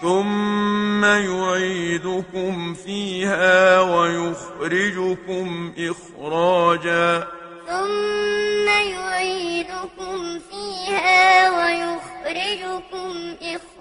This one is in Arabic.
ثم يعيدكم فيها ويخرجكم إخراجا ثم يعيدكم فيها ويخرجكم إخراجا